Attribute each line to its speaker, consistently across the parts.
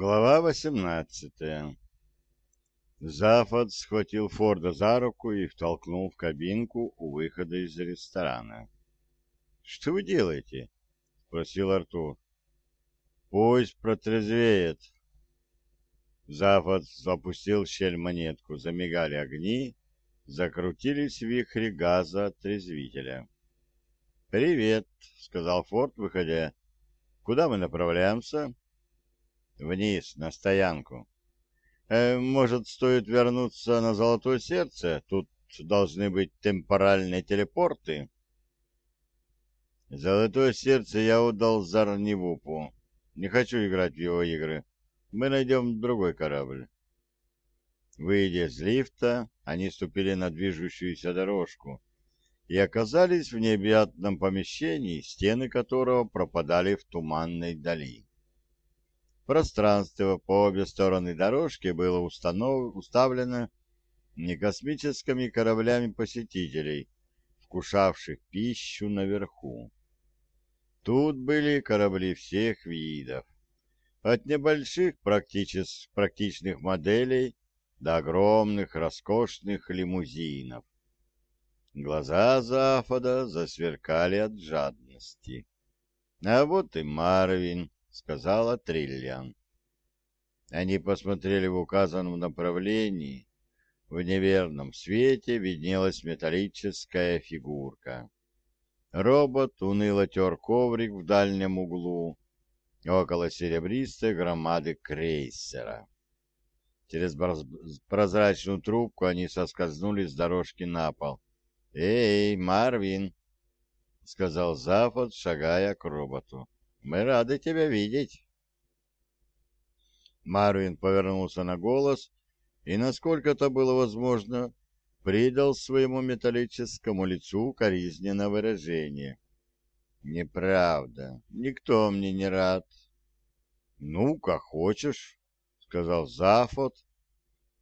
Speaker 1: Глава восемнадцатая Зафот схватил Форда за руку и втолкнул в кабинку у выхода из ресторана. «Что вы делаете?» — спросил Артур. «Пусть протрезвеет». Зафот запустил в щель монетку, замигали огни, закрутились вихри газа отрезвителя. «Привет», — сказал Форд, выходя. «Куда мы направляемся?» Вниз, на стоянку. Э, может, стоит вернуться на Золотое Сердце? Тут должны быть темпоральные телепорты. Золотое Сердце я отдал Зарнивупу. Не хочу играть в его игры. Мы найдем другой корабль. Выйдя из лифта, они ступили на движущуюся дорожку и оказались в необъятном помещении, стены которого пропадали в туманной дали. Пространство по обе стороны дорожки было установ... уставлено не космическими кораблями посетителей, вкушавших пищу наверху. Тут были корабли всех видов, от небольших практичес... практичных моделей до огромных роскошных лимузинов. Глаза Зафода засверкали от жадности. А вот и Марвин сказала Триллиан. Они посмотрели в указанном направлении. В неверном свете виднелась металлическая фигурка. Робот уныло тер коврик в дальнем углу, около серебристой громады крейсера. Через прозрачную трубку они соскользнули с дорожки на пол. «Эй, Марвин!» — сказал Зафот, шагая к роботу. Мы рады тебя видеть. Марвин повернулся на голос и, насколько это было возможно, придал своему металлическому лицу коризненное выражение. «Неправда. Никто мне не рад». «Ну, как хочешь», — сказал Зафот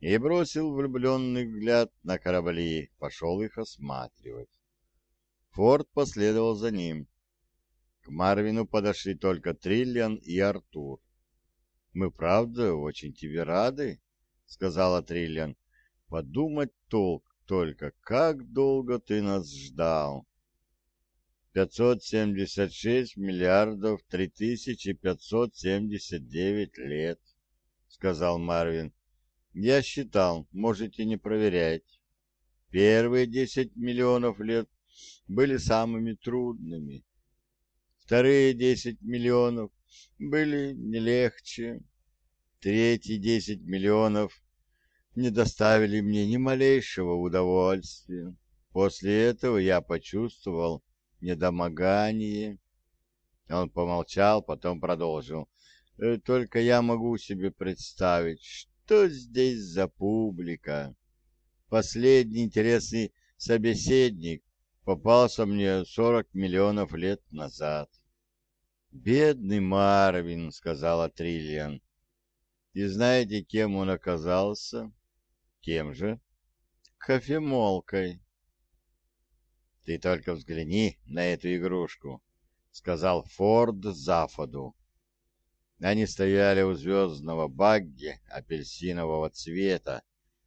Speaker 1: и бросил влюбленный взгляд на корабли, пошел их осматривать. Форд последовал за ним. К Марвину подошли только Триллиан и Артур. «Мы, правда, очень тебе рады», — сказала Триллиан. «Подумать толк только, как долго ты нас ждал». «Пятьсот семьдесят шесть миллиардов три тысячи пятьсот семьдесят девять лет», — сказал Марвин. «Я считал, можете не проверять. Первые десять миллионов лет были самыми трудными, Вторые десять миллионов были не легче. Третьи десять миллионов не доставили мне ни малейшего удовольствия. После этого я почувствовал недомогание. Он помолчал, потом продолжил. «Э, только я могу себе представить, что здесь за публика. Последний интересный собеседник попался мне сорок миллионов лет назад. «Бедный Марвин», — сказала Триллиан. «И знаете, кем он оказался?» «Кем же?» «Кофемолкой». «Ты только взгляни на эту игрушку», — сказал Форд Зафоду. Они стояли у звездного багги апельсинового цвета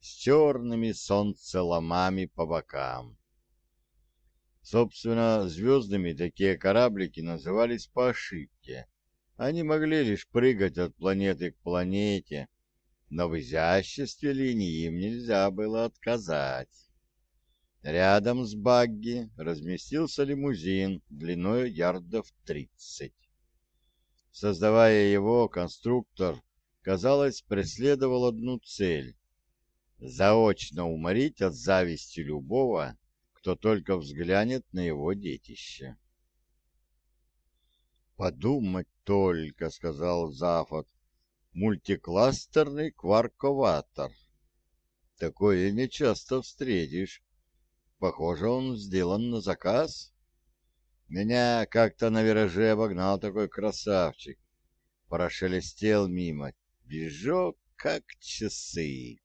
Speaker 1: с черными солнцеломами по бокам. Собственно, звездными такие кораблики назывались по ошибке. Они могли лишь прыгать от планеты к планете, но в изяществе линии им нельзя было отказать. Рядом с багги разместился лимузин длиной ярдов тридцать. Создавая его, конструктор, казалось, преследовал одну цель — заочно уморить от зависти любого, кто только взглянет на его детище. «Подумать только», — сказал Зафот, — «мультикластерный кварковатор. Такое не часто встретишь. Похоже, он сделан на заказ. Меня как-то на вираже обогнал такой красавчик. Прошелестел мимо. Бежок, как часы».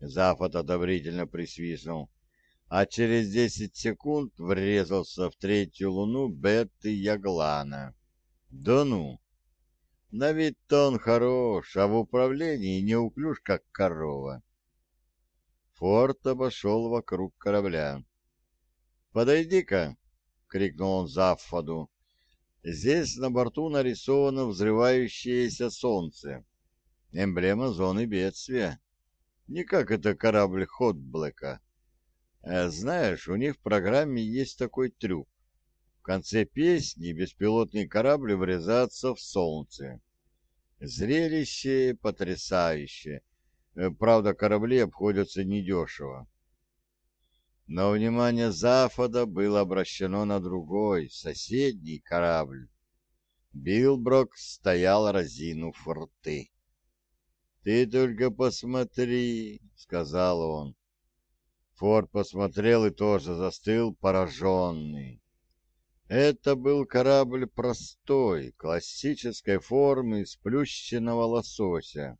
Speaker 1: Зафот одобрительно присвистнул а через десять секунд врезался в третью луну Бетты Яглана. Да ну! На вид-то он хорош, а в управлении неуклюж, как корова. Форд обошел вокруг корабля. «Подойди-ка!» — крикнул он Заффаду. «Здесь на борту нарисовано взрывающееся солнце. Эмблема зоны бедствия. Не как это корабль Хотблэка. А знаешь, у них в программе есть такой трюк. В конце песни беспилотный корабль врезается в солнце. Зрелище потрясающее. Э, правда, корабли обходятся недешево. Но внимание Зафода было обращено на другой, соседний корабль. Билброк стоял разинув рты. «Ты только посмотри», — сказал он. Форд посмотрел и тоже застыл, пораженный. Это был корабль простой, классической формы сплющенного лосося,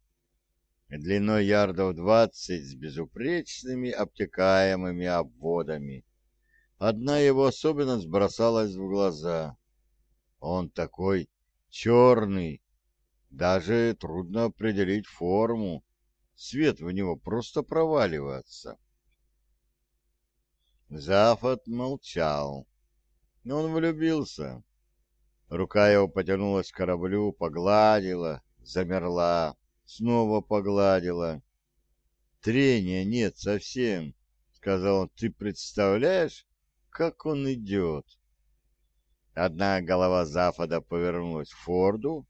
Speaker 1: длиной ярдов двадцать с безупречными обтекаемыми обводами. Одна его особенность бросалась в глаза. Он такой черный, даже трудно определить форму, свет в него просто проваливается. Зафот молчал. Он влюбился. Рука его потянулась к кораблю, погладила, замерла, снова погладила. Трения нет совсем, — сказал он. Ты представляешь, как он идет? Одна голова Зафода повернулась к Форду,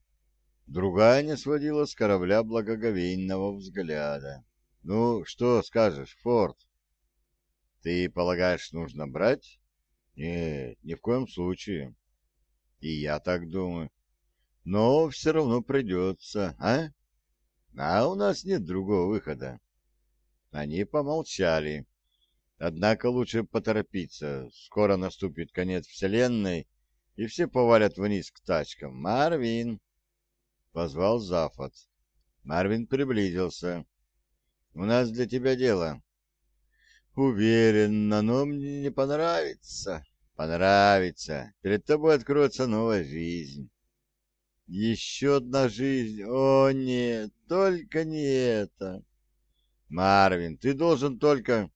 Speaker 1: другая не сводила с корабля благоговейного взгляда. — Ну, что скажешь, Форд? Ты полагаешь, нужно брать? Нет, ни в коем случае. И я так думаю. Но все равно придется, а? А у нас нет другого выхода. Они помолчали. Однако лучше поторопиться. Скоро наступит конец Вселенной, и все повалят вниз к тачкам. «Марвин!» — позвал Зафот. Марвин приблизился. «У нас для тебя дело». Уверен, оно мне не понравится. Понравится. Перед тобой откроется новая жизнь. Еще одна жизнь. О, нет, только не это. Марвин, ты должен только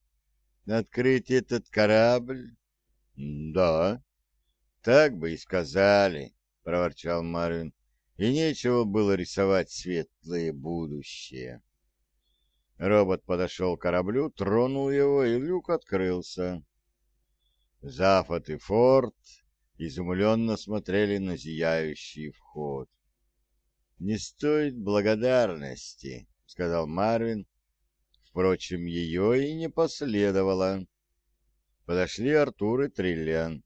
Speaker 1: открыть этот корабль. Да. Так бы и сказали, проворчал Марвин. И нечего было рисовать светлое будущее. Робот подошел к кораблю, тронул его, и люк открылся. Зафот и Форд изумленно смотрели на зияющий вход. «Не стоит благодарности», — сказал Марвин. Впрочем, ее и не последовало. Подошли Артур и Триллиан.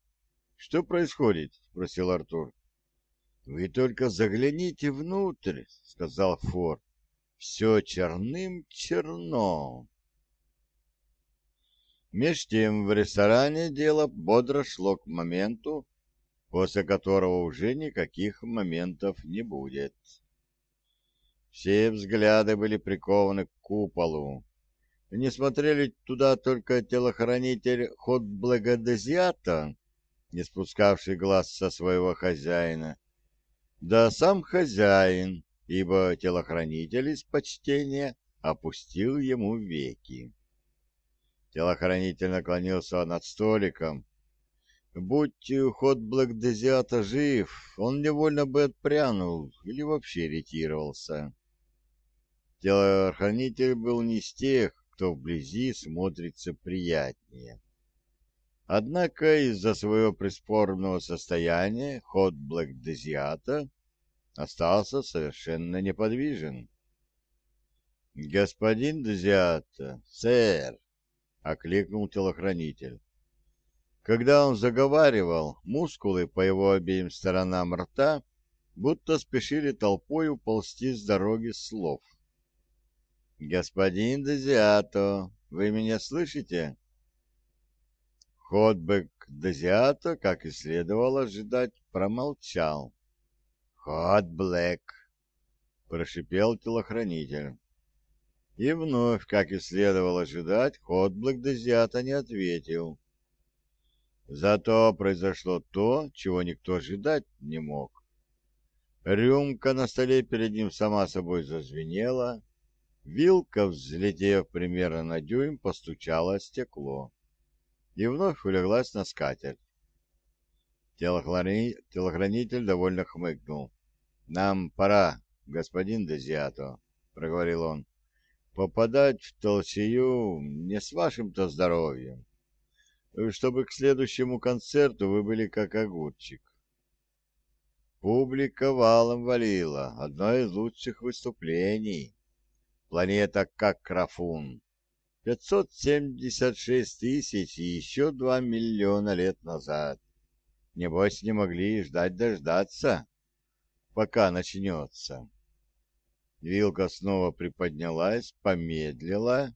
Speaker 1: «Что происходит?» — спросил Артур. «Вы только загляните внутрь», — сказал Форд все черным черно. Меж тем в ресторане дело бодро шло к моменту, после которого уже никаких моментов не будет. Все взгляды были прикованы к куполу. Не смотрели туда только телохранитель ход благодезиата, не спускавший глаз со своего хозяина, да сам хозяин, ибо телохранитель из почтения опустил ему веки. Телохранитель наклонился над столиком. Будь ход Блэкдезиата жив, он невольно бы отпрянул или вообще ретировался. Телохранитель был не из тех, кто вблизи смотрится приятнее. Однако из-за своего приспорного состояния ход Блэкдезиата остался совершенно неподвижен. «Господин Дезиата, сэр!» — окликнул телохранитель. Когда он заговаривал, мускулы по его обеим сторонам рта будто спешили толпой уползти с дороги слов. «Господин Дезиато, вы меня слышите?» Ходбек Дезиато, как и следовало ожидать, промолчал. «Ход Блэк!» — прошипел телохранитель. И вновь, как и следовало ожидать, ход Блэк Дезиата не ответил. Зато произошло то, чего никто ожидать не мог. Рюмка на столе перед ним сама собой зазвенела, вилка, взлетев примерно на дюйм, постучала о стекло и вновь улеглась на скатерть. Телохрани... Телохранитель довольно хмыкнул. «Нам пора, господин Дезиато», — проговорил он. «Попадать в толчею не с вашим-то здоровьем, чтобы к следующему концерту вы были как огурчик». Публика валом валила, одно из лучших выступлений. Планета как Крафун. 576 тысяч и еще 2 миллиона лет назад. Небось, не могли ждать дождаться, пока начнется. Вилка снова приподнялась, помедлила,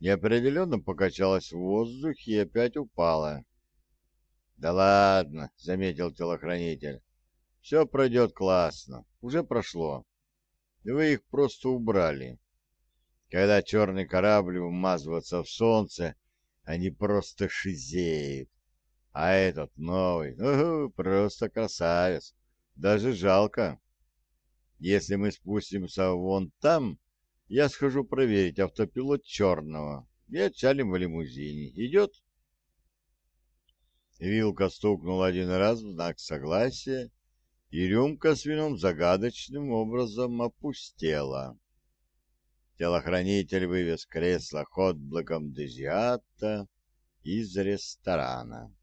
Speaker 1: неопределенно покачалась в воздухе и опять упала. — Да ладно, — заметил телохранитель, — все пройдет классно, уже прошло. Вы их просто убрали. Когда черный корабль умазывается в солнце, они просто шизеют. А этот новый, угу, просто красавец. Даже жалко. Если мы спустимся вон там, я схожу проверить автопилот черного и отчалим в лимузине. Идет? Вилка стукнула один раз в знак согласия, и рюмка с вином загадочным образом опустела. Телохранитель вывез кресло хот-блоком Дезиата из ресторана.